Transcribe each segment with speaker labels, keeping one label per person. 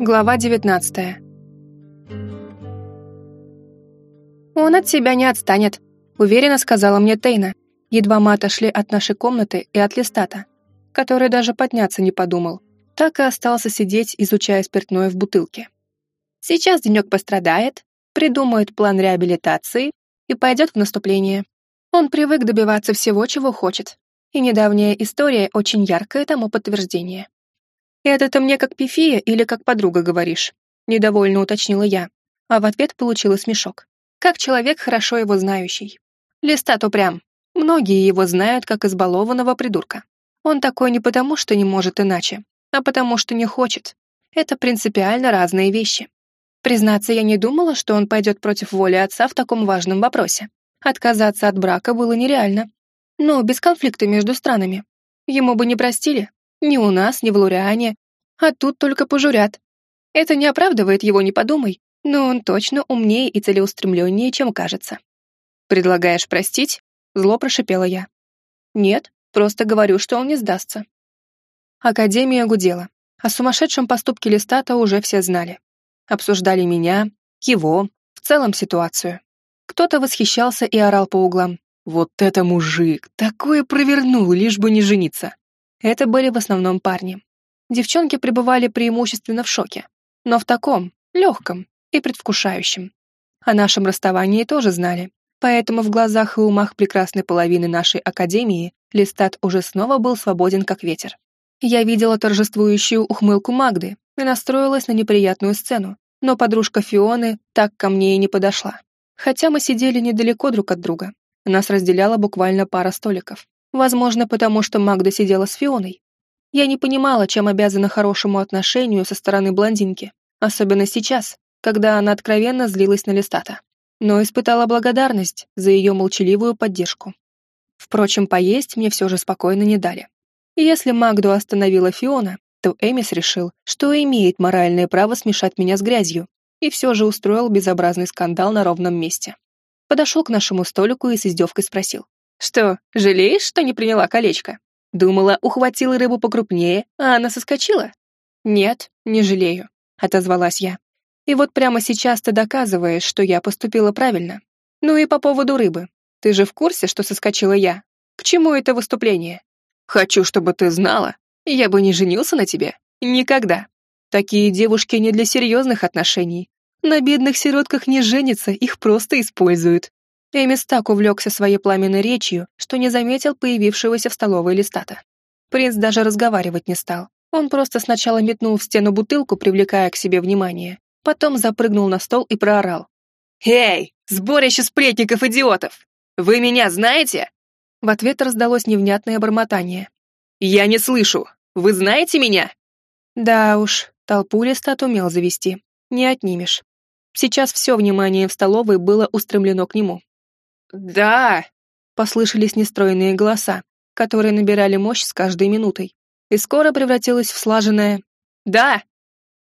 Speaker 1: Глава 19 «Он от тебя не отстанет», — уверенно сказала мне Тейна. Едва мы отошли от нашей комнаты и от листата, который даже подняться не подумал, так и остался сидеть, изучая спиртное в бутылке. Сейчас денек пострадает, придумает план реабилитации и пойдет в наступление. Он привык добиваться всего, чего хочет, и недавняя история очень яркое тому подтверждение. «Это ты мне как пифия или как подруга говоришь?» — недовольно уточнила я, а в ответ получила смешок. Как человек, хорошо его знающий. Листат упрям. Многие его знают как избалованного придурка. Он такой не потому, что не может иначе, а потому, что не хочет. Это принципиально разные вещи. Признаться, я не думала, что он пойдет против воли отца в таком важном вопросе. Отказаться от брака было нереально. Но без конфликта между странами. Ему бы не простили, ни у нас, ни в Луриане. А тут только пожурят. Это не оправдывает его, не подумай, но он точно умнее и целеустремленнее, чем кажется. «Предлагаешь простить?» — зло прошипела я. «Нет, просто говорю, что он не сдастся». Академия гудела. О сумасшедшем поступке Листата уже все знали. Обсуждали меня, его, в целом ситуацию. Кто-то восхищался и орал по углам. «Вот это мужик! Такое провернул, лишь бы не жениться!» Это были в основном парни. Девчонки пребывали преимущественно в шоке, но в таком, легком и предвкушающем. О нашем расставании тоже знали, поэтому в глазах и умах прекрасной половины нашей академии Листат уже снова был свободен как ветер. Я видела торжествующую ухмылку Магды и настроилась на неприятную сцену, но подружка Фионы так ко мне и не подошла. Хотя мы сидели недалеко друг от друга. Нас разделяла буквально пара столиков. Возможно, потому что Магда сидела с Фионой. Я не понимала, чем обязана хорошему отношению со стороны блондинки, особенно сейчас, когда она откровенно злилась на Листата. Но испытала благодарность за ее молчаливую поддержку. Впрочем, поесть мне все же спокойно не дали. И если Магду остановила Фиона, то Эмис решил, что имеет моральное право смешать меня с грязью, и все же устроил безобразный скандал на ровном месте. Подошел к нашему столику и с издевкой спросил. Что, жалеешь, что не приняла колечко? Думала, ухватила рыбу покрупнее, а она соскочила? Нет, не жалею, отозвалась я. И вот прямо сейчас ты доказываешь, что я поступила правильно. Ну и по поводу рыбы. Ты же в курсе, что соскочила я? К чему это выступление? Хочу, чтобы ты знала, я бы не женился на тебе. Никогда. Такие девушки не для серьезных отношений. На бедных сиротках не женятся, их просто используют. Эмис так увлекся своей пламенной речью, что не заметил появившегося в столовой листата. Принц даже разговаривать не стал. Он просто сначала метнул в стену бутылку, привлекая к себе внимание, потом запрыгнул на стол и проорал. «Эй, сборище сплетников-идиотов! Вы меня знаете?» В ответ раздалось невнятное бормотание. «Я не слышу! Вы знаете меня?» Да уж, толпу листат умел завести. Не отнимешь. Сейчас все внимание в столовой было устремлено к нему. «Да!» — послышались нестройные голоса, которые набирали мощь с каждой минутой, и скоро превратилось в слаженное «Да!»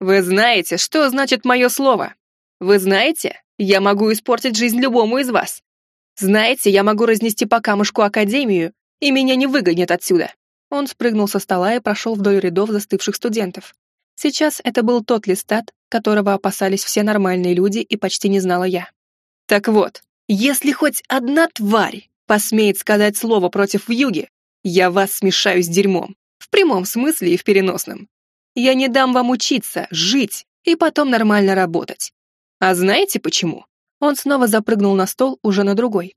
Speaker 1: «Вы знаете, что значит мое слово? Вы знаете, я могу испортить жизнь любому из вас. Знаете, я могу разнести по камушку Академию, и меня не выгонят отсюда». Он спрыгнул со стола и прошел вдоль рядов застывших студентов. Сейчас это был тот листат, которого опасались все нормальные люди и почти не знала я. «Так вот, если хоть одна тварь посмеет сказать слово против вьюги, я вас смешаю с дерьмом. В прямом смысле и в переносном. Я не дам вам учиться, жить и потом нормально работать. А знаете почему? Он снова запрыгнул на стол, уже на другой.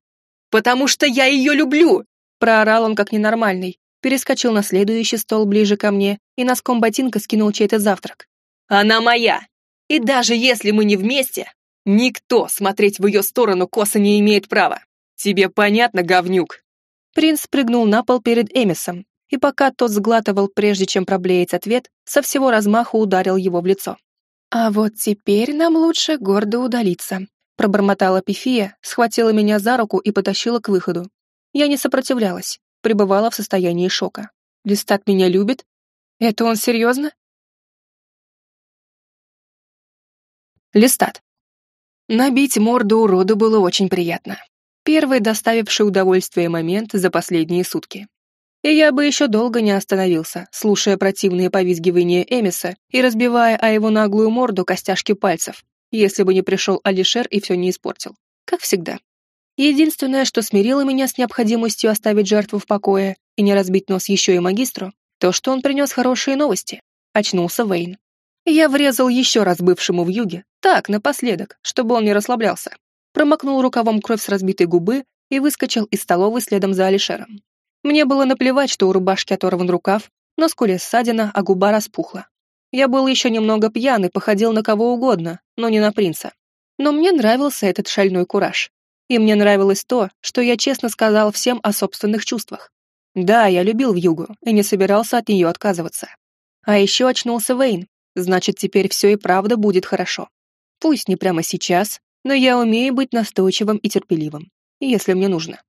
Speaker 1: «Потому что я ее люблю!» Проорал он как ненормальный, перескочил на следующий стол ближе ко мне и носком ботинка скинул чей-то завтрак. «Она моя! И даже если мы не вместе, Никто смотреть в ее сторону косо не имеет права. Тебе понятно, говнюк?» Принц прыгнул на пол перед Эмисом, и пока тот сглатывал, прежде чем проблеять ответ, со всего размаху ударил его в лицо. «А вот теперь нам лучше гордо удалиться», пробормотала Пифия, схватила меня за руку и потащила к выходу. Я не сопротивлялась, пребывала в состоянии шока. Листат меня любит? Это он серьезно? Листат. Набить морду уроду было очень приятно. Первый доставивший удовольствие момент за последние сутки. И я бы еще долго не остановился, слушая противные повизгивания Эмиса и разбивая о его наглую морду костяшки пальцев, если бы не пришел Алишер и все не испортил. Как всегда. Единственное, что смирило меня с необходимостью оставить жертву в покое и не разбить нос еще и магистру, то, что он принес хорошие новости. Очнулся Вейн. Я врезал еще раз бывшему в юге, так, напоследок, чтобы он не расслаблялся. Промокнул рукавом кровь с разбитой губы и выскочил из столовой следом за Алишером. Мне было наплевать, что у рубашки оторван рукав, но скуле ссадина, а губа распухла. Я был еще немного пьян и походил на кого угодно, но не на принца. Но мне нравился этот шальной кураж. И мне нравилось то, что я честно сказал всем о собственных чувствах. Да, я любил Вьюгу и не собирался от нее отказываться. А еще очнулся Вейн, значит, теперь все и правда будет хорошо. Пусть не прямо сейчас, но я умею быть настойчивым и терпеливым, если мне нужно.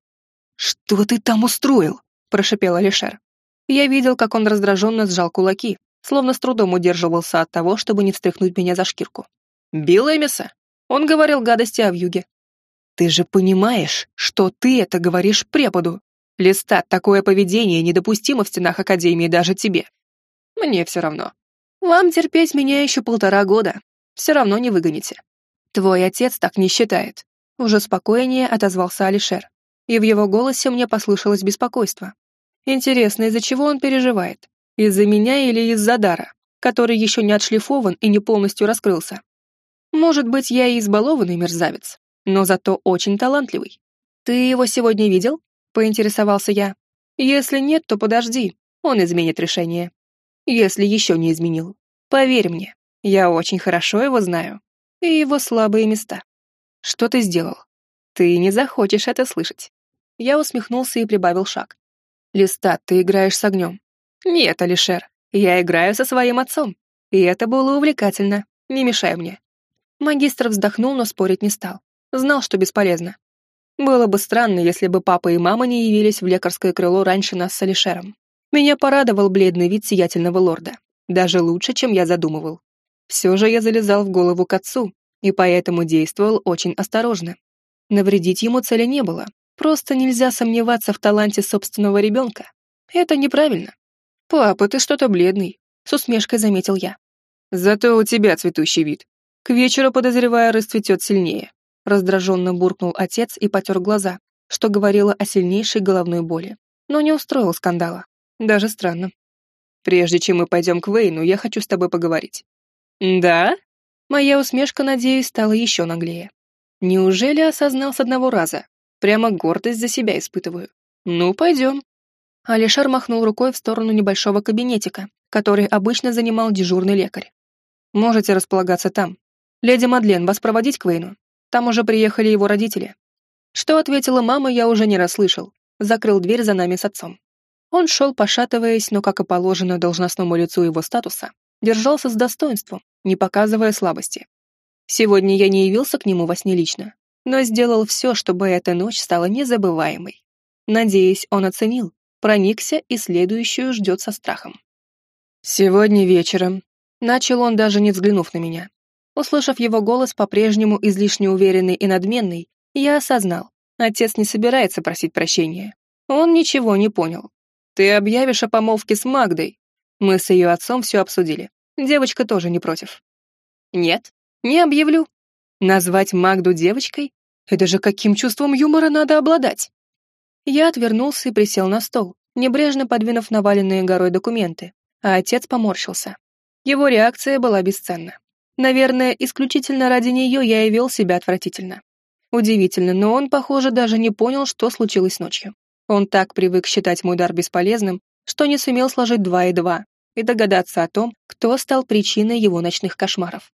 Speaker 1: «Что ты там устроил?» – прошипел Алишер. Я видел, как он раздраженно сжал кулаки, словно с трудом удерживался от того, чтобы не встряхнуть меня за шкирку. «Бил Эмиса?» Он говорил гадости о вьюге. «Ты же понимаешь, что ты это говоришь преподу? Листат, такое поведение недопустимо в стенах Академии даже тебе. Мне все равно. Вам терпеть меня еще полтора года. Все равно не выгоните. Твой отец так не считает. Уже спокойнее отозвался Алишер. И в его голосе мне послышалось беспокойство. Интересно, из-за чего он переживает? Из-за меня или из-за дара, который еще не отшлифован и не полностью раскрылся? Может быть, я и избалованный мерзавец, но зато очень талантливый. Ты его сегодня видел? Поинтересовался я. Если нет, то подожди, он изменит решение. Если еще не изменил. Поверь мне, я очень хорошо его знаю. И его слабые места. Что ты сделал? Ты не захочешь это слышать. Я усмехнулся и прибавил шаг. Листа, ты играешь с огнем. «Нет, Алишер, я играю со своим отцом, и это было увлекательно, не мешай мне». Магистр вздохнул, но спорить не стал. Знал, что бесполезно. Было бы странно, если бы папа и мама не явились в лекарское крыло раньше нас с Алишером. Меня порадовал бледный вид сиятельного лорда. Даже лучше, чем я задумывал. Все же я залезал в голову к отцу, и поэтому действовал очень осторожно. Навредить ему цели не было. Просто нельзя сомневаться в таланте собственного ребенка. Это неправильно. «Папа, ты что-то бледный», — с усмешкой заметил я. «Зато у тебя цветущий вид. К вечеру, подозревая, расцветет сильнее», — раздраженно буркнул отец и потер глаза, что говорило о сильнейшей головной боли, но не устроил скандала. Даже странно. «Прежде чем мы пойдем к Вейну, я хочу с тобой поговорить». «Да?» Моя усмешка, надеюсь, стала еще наглее. Неужели осознал с одного раза? Прямо гордость за себя испытываю. Ну, пойдем. Алишер махнул рукой в сторону небольшого кабинетика, который обычно занимал дежурный лекарь. «Можете располагаться там. Леди Мадлен, вас проводить к Вейну? Там уже приехали его родители». Что ответила мама, я уже не расслышал. Закрыл дверь за нами с отцом. Он шел, пошатываясь, но, как и положено должностному лицу его статуса, держался с достоинством, не показывая слабости. Сегодня я не явился к нему во сне лично, но сделал все, чтобы эта ночь стала незабываемой. Надеюсь, он оценил, проникся и следующую ждет со страхом. «Сегодня вечером», — начал он, даже не взглянув на меня. Услышав его голос, по-прежнему излишне уверенный и надменный, я осознал, отец не собирается просить прощения. Он ничего не понял. «Ты объявишь о помолвке с Магдой?» Мы с ее отцом все обсудили. Девочка тоже не против. «Нет, не объявлю. Назвать Магду девочкой? Это же каким чувством юмора надо обладать?» Я отвернулся и присел на стол, небрежно подвинув наваленные горой документы, а отец поморщился. Его реакция была бесценна. Наверное, исключительно ради нее я и вел себя отвратительно. Удивительно, но он, похоже, даже не понял, что случилось ночью. Он так привык считать мой дар бесполезным, что не сумел сложить два и два и догадаться о том, кто стал причиной его ночных кошмаров.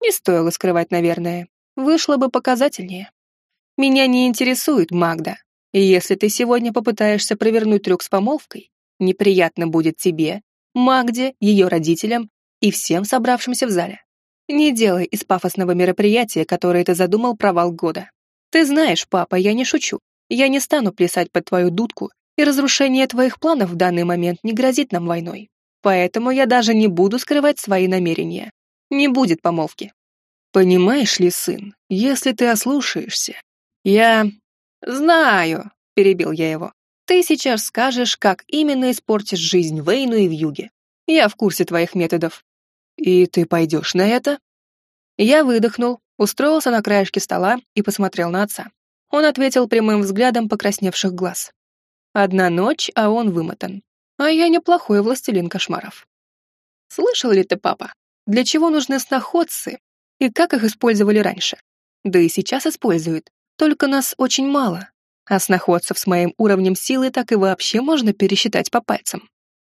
Speaker 1: Не стоило скрывать, наверное. Вышло бы показательнее. Меня не интересует Магда, и если ты сегодня попытаешься провернуть трюк с помолвкой, неприятно будет тебе, Магде, ее родителям и всем собравшимся в зале. Не делай из пафосного мероприятия, которое ты задумал, провал года. Ты знаешь, папа, я не шучу. Я не стану плясать под твою дудку, и разрушение твоих планов в данный момент не грозит нам войной. Поэтому я даже не буду скрывать свои намерения. Не будет помолвки. Понимаешь ли, сын, если ты ослушаешься, я «Знаю», — перебил я его. Ты сейчас скажешь, как именно испортишь жизнь Вейну и в юге. Я в курсе твоих методов. И ты пойдешь на это? Я выдохнул, устроился на краешке стола и посмотрел на отца. Он ответил прямым взглядом покрасневших глаз. Одна ночь, а он вымотан. А я неплохой властелин кошмаров. Слышал ли ты, папа, для чего нужны сноходцы и как их использовали раньше? Да и сейчас используют, только нас очень мало, а сноходцев с моим уровнем силы так и вообще можно пересчитать по пальцам.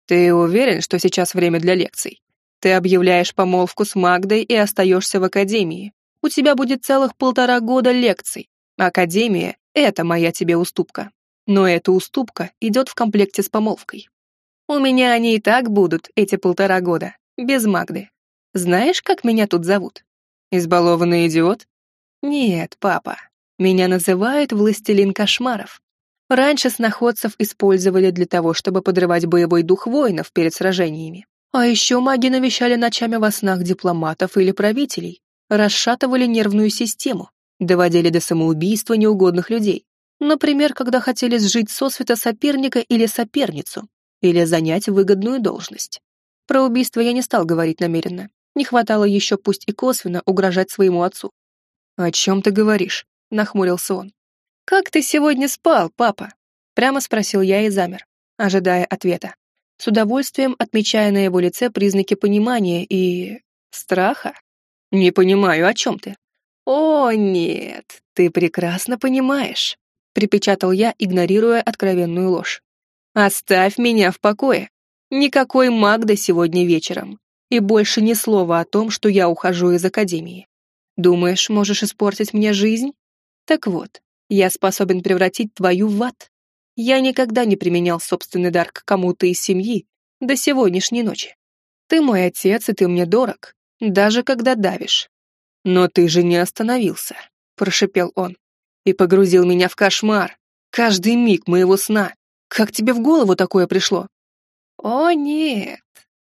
Speaker 1: Ты уверен, что сейчас время для лекций? Ты объявляешь помолвку с Магдой и остаешься в академии. У тебя будет целых полтора года лекций. Академия — это моя тебе уступка. Но эта уступка идет в комплекте с помолвкой. У меня они и так будут, эти полтора года, без Магды. Знаешь, как меня тут зовут? Избалованный идиот? Нет, папа, меня называют «Властелин кошмаров». Раньше сноходцев использовали для того, чтобы подрывать боевой дух воинов перед сражениями. А еще маги навещали ночами во снах дипломатов или правителей, расшатывали нервную систему, доводили до самоубийства неугодных людей. Например, когда хотели сжить сосвета соперника или соперницу, или занять выгодную должность. Про убийство я не стал говорить намеренно. Не хватало еще пусть и косвенно угрожать своему отцу. «О чем ты говоришь?» — нахмурился он. «Как ты сегодня спал, папа?» — прямо спросил я и замер, ожидая ответа, с удовольствием отмечая на его лице признаки понимания и... страха. «Не понимаю, о чем ты?» «О, нет, ты прекрасно понимаешь», — припечатал я, игнорируя откровенную ложь. «Оставь меня в покое. Никакой Магда сегодня вечером. И больше ни слова о том, что я ухожу из академии. Думаешь, можешь испортить мне жизнь? Так вот, я способен превратить твою в ад. Я никогда не применял собственный дар к кому-то из семьи до сегодняшней ночи. Ты мой отец, и ты мне дорог, даже когда давишь. Но ты же не остановился, прошепел он, и погрузил меня в кошмар. Каждый миг моего сна. Как тебе в голову такое пришло? О, нет,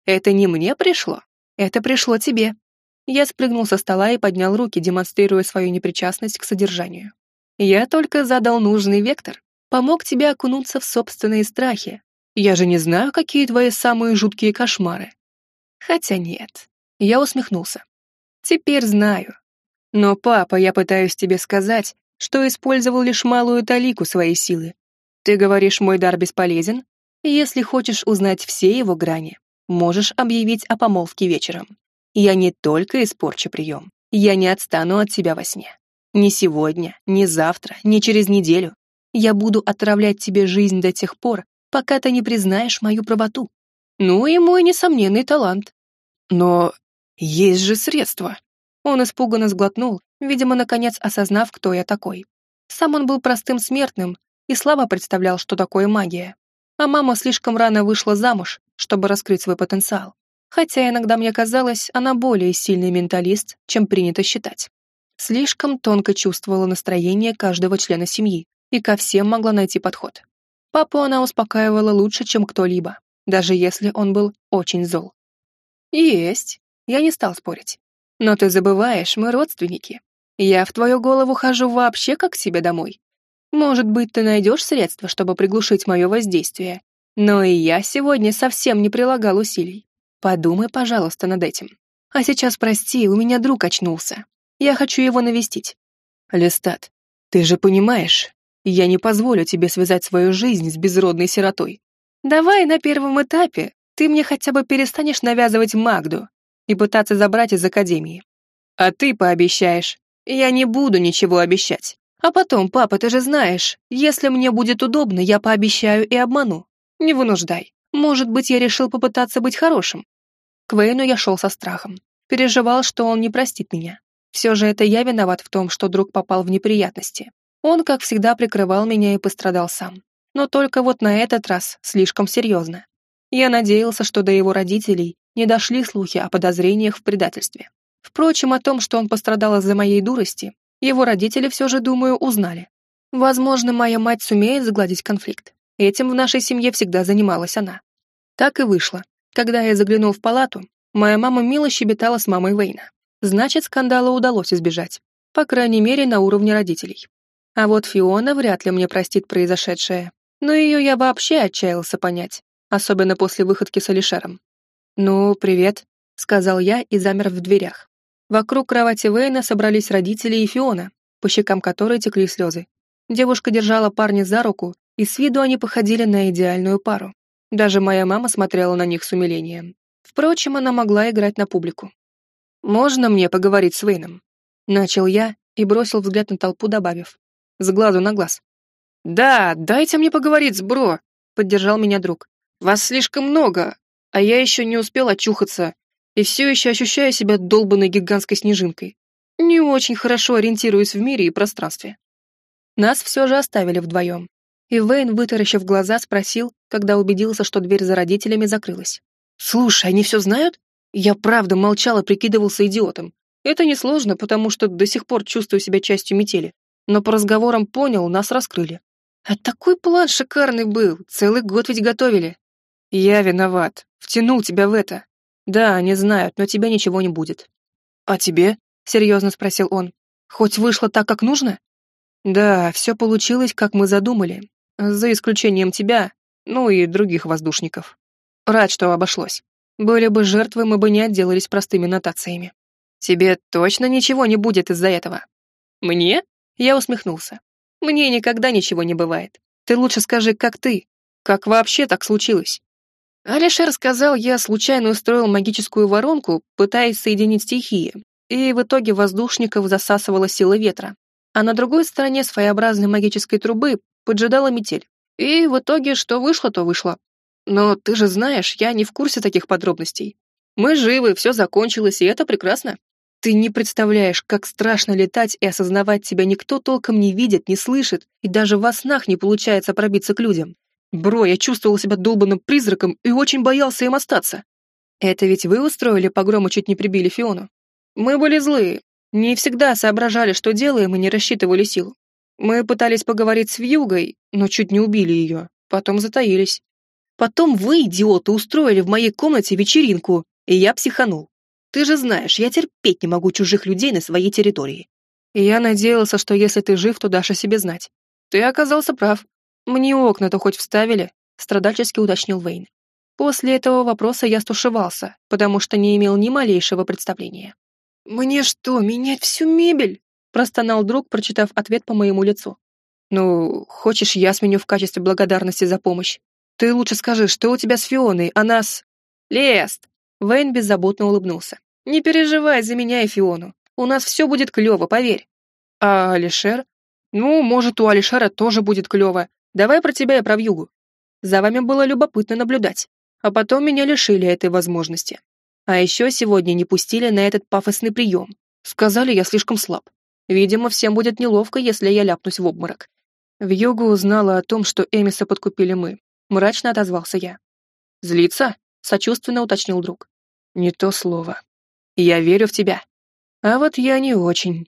Speaker 1: это не мне пришло, это пришло тебе. Я спрыгнул со стола и поднял руки, демонстрируя свою непричастность к содержанию. Я только задал нужный вектор, помог тебе окунуться в собственные страхи. Я же не знаю, какие твои самые жуткие кошмары. Хотя нет. Я усмехнулся. Теперь знаю. Но, папа, я пытаюсь тебе сказать, что использовал лишь малую талику своей силы. Ты говоришь, мой дар бесполезен? Если хочешь узнать все его грани, можешь объявить о помолвке вечером. Я не только испорчу прием, я не отстану от тебя во сне. Ни сегодня, ни завтра, ни через неделю. Я буду отравлять тебе жизнь до тех пор, пока ты не признаешь мою правоту. Ну и мой несомненный талант. Но есть же средства. Он испуганно сглотнул, видимо, наконец осознав, кто я такой. Сам он был простым смертным и слабо представлял, что такое магия. А мама слишком рано вышла замуж, чтобы раскрыть свой потенциал. Хотя иногда мне казалось, она более сильный менталист, чем принято считать слишком тонко чувствовала настроение каждого члена семьи и ко всем могла найти подход. Папу она успокаивала лучше, чем кто-либо, даже если он был очень зол. «Есть», я не стал спорить. «Но ты забываешь, мы родственники. Я в твою голову хожу вообще как к себе домой. Может быть, ты найдешь средства, чтобы приглушить мое воздействие. Но и я сегодня совсем не прилагал усилий. Подумай, пожалуйста, над этим. А сейчас, прости, у меня друг очнулся. Я хочу его навестить. Листат, ты же понимаешь, я не позволю тебе связать свою жизнь с безродной сиротой. Давай на первом этапе ты мне хотя бы перестанешь навязывать Магду и пытаться забрать из Академии. А ты пообещаешь. Я не буду ничего обещать. А потом, папа, ты же знаешь, если мне будет удобно, я пообещаю и обману. Не вынуждай. Может быть, я решил попытаться быть хорошим. К Вейну я шел со страхом. Переживал, что он не простит меня. Все же это я виноват в том, что друг попал в неприятности. Он, как всегда, прикрывал меня и пострадал сам. Но только вот на этот раз слишком серьезно. Я надеялся, что до его родителей не дошли слухи о подозрениях в предательстве. Впрочем, о том, что он пострадал из-за моей дурости, его родители все же, думаю, узнали. Возможно, моя мать сумеет загладить конфликт. Этим в нашей семье всегда занималась она. Так и вышло. Когда я заглянул в палату, моя мама мило щебетала с мамой Вейна. Значит, скандала удалось избежать. По крайней мере, на уровне родителей. А вот Фиона вряд ли мне простит произошедшее. Но ее я вообще отчаялся понять, особенно после выходки с Алишером. «Ну, привет», — сказал я и замер в дверях. Вокруг кровати Вейна собрались родители и Фиона, по щекам которой текли слезы. Девушка держала парня за руку, и с виду они походили на идеальную пару. Даже моя мама смотрела на них с умилением. Впрочем, она могла играть на публику. «Можно мне поговорить с Вейном?» Начал я и бросил взгляд на толпу, добавив. С глазу на глаз. «Да, дайте мне поговорить с бро», — поддержал меня друг. «Вас слишком много, а я еще не успел очухаться и все еще ощущаю себя долбанной гигантской снежинкой. Не очень хорошо ориентируюсь в мире и пространстве». Нас все же оставили вдвоем. И Вейн, вытаращив глаза, спросил, когда убедился, что дверь за родителями закрылась. «Слушай, они все знают? Я правда молчал прикидывался идиотом. Это несложно, потому что до сих пор чувствую себя частью метели. Но по разговорам понял, нас раскрыли. А такой план шикарный был, целый год ведь готовили. Я виноват, втянул тебя в это. Да, они знают, но тебе ничего не будет. А тебе? Серьезно спросил он. Хоть вышло так, как нужно? Да, все получилось, как мы задумали. За исключением тебя, ну и других воздушников. Рад, что обошлось. Были бы жертвы, мы бы не отделались простыми нотациями. Тебе точно ничего не будет из-за этого? Мне? Я усмехнулся. Мне никогда ничего не бывает. Ты лучше скажи, как ты? Как вообще так случилось? Алишер сказал, я случайно устроил магическую воронку, пытаясь соединить стихии, и в итоге воздушников засасывала сила ветра. А на другой стороне своеобразной магической трубы поджидала метель. И в итоге что вышло, то вышло. Но ты же знаешь, я не в курсе таких подробностей. Мы живы, все закончилось, и это прекрасно. Ты не представляешь, как страшно летать и осознавать тебя никто толком не видит, не слышит, и даже во снах не получается пробиться к людям. Бро, я чувствовал себя долбанным призраком и очень боялся им остаться. Это ведь вы устроили погром и чуть не прибили Фиону? Мы были злые, не всегда соображали, что делаем, и не рассчитывали силу. Мы пытались поговорить с Вьюгой, но чуть не убили ее, потом затаились. Потом вы, идиоты, устроили в моей комнате вечеринку, и я психанул. Ты же знаешь, я терпеть не могу чужих людей на своей территории. Я надеялся, что если ты жив, то дашь о себе знать. Ты оказался прав. Мне окна-то хоть вставили, страдальчески уточнил Вейн. После этого вопроса я стушевался, потому что не имел ни малейшего представления. «Мне что, менять всю мебель?» простонал друг, прочитав ответ по моему лицу. «Ну, хочешь, я сменю в качестве благодарности за помощь? Ты лучше скажи, что у тебя с Фионой, а нас...» «Лест!» Вейн беззаботно улыбнулся. «Не переживай за меня и Фиону. У нас все будет клево, поверь». «А Алишер?» «Ну, может, у Алишера тоже будет клево. Давай про тебя и про Вьюгу. За вами было любопытно наблюдать. А потом меня лишили этой возможности. А еще сегодня не пустили на этот пафосный прием. Сказали, я слишком слаб. Видимо, всем будет неловко, если я ляпнусь в обморок. Вьюга узнала о том, что Эмиса подкупили мы. Мрачно отозвался я. «Злиться?» сочувственно уточнил друг. Не то слово. Я верю в тебя. А вот я не очень.